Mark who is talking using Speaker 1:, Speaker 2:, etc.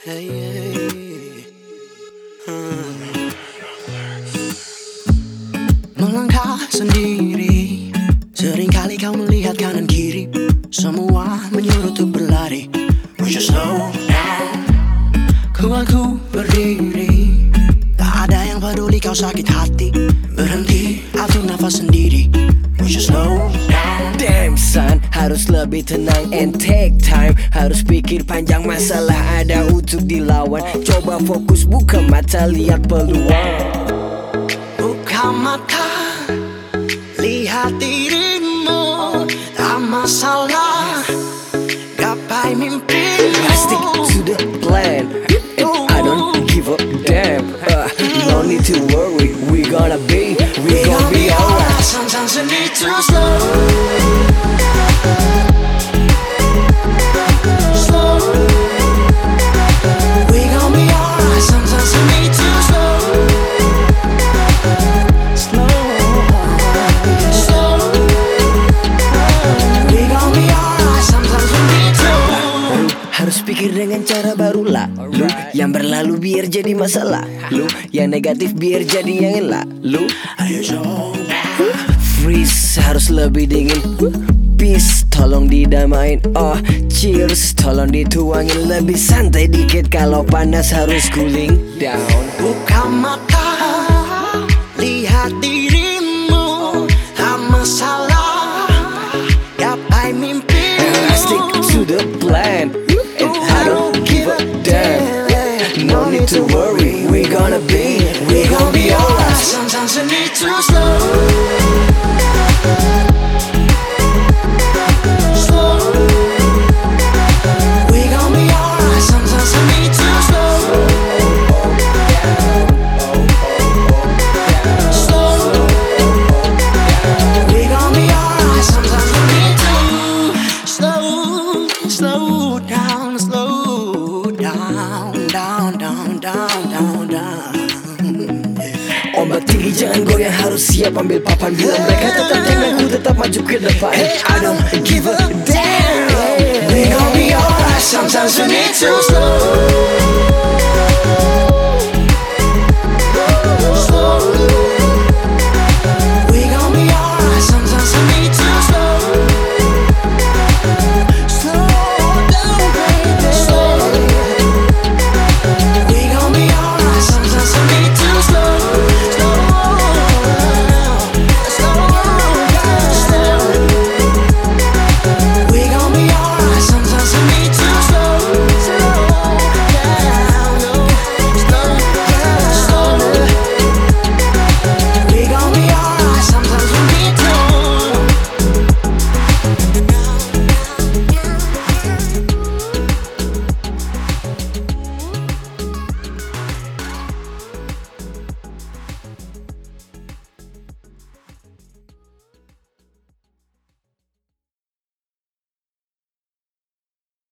Speaker 1: Hey, hey. Hmm. Melangkah sendiri. Seringkali kau melihat kanan kiri. Semua menyuruh untuk berlari. Would you slow down. Ku berdiri. Tak ada yang peduli kau sakit hati. Berhenti atur nafas sendiri. Would you slow down
Speaker 2: harus lebih tenang and take time. Harus pikir panjang masalah ada untuk dilawan. Coba fokus buka mata lihat peluang.
Speaker 1: Buka mata Lihat dirimu Tak masalah Gapai mimpimu.
Speaker 2: I stick to the plan and I don't give a damn. Uh, No need to worry, we gonna be, dengan cara baru lah. Lu yang berlalu biar jadi masalah. Lu yang negatif biar jadi yang elak Lu
Speaker 1: Ayo coba
Speaker 2: freeze harus lebih dingin. Peace tolong didamain. Oh cheers tolong dituangin. Lebih santai dikit kalau panas harus cooling down.
Speaker 1: Buka mata Lihat dirimu. Tak masalah Gapai mimpi
Speaker 2: stick to the plan damn No need to worry, we gonna be,
Speaker 1: down, down, down, down.
Speaker 2: Ombak tinggi jangan goyang harus siap ambil papan Bila mereka tetap jangan ku tetap maju ke depan
Speaker 1: Hey, I don't give a damn.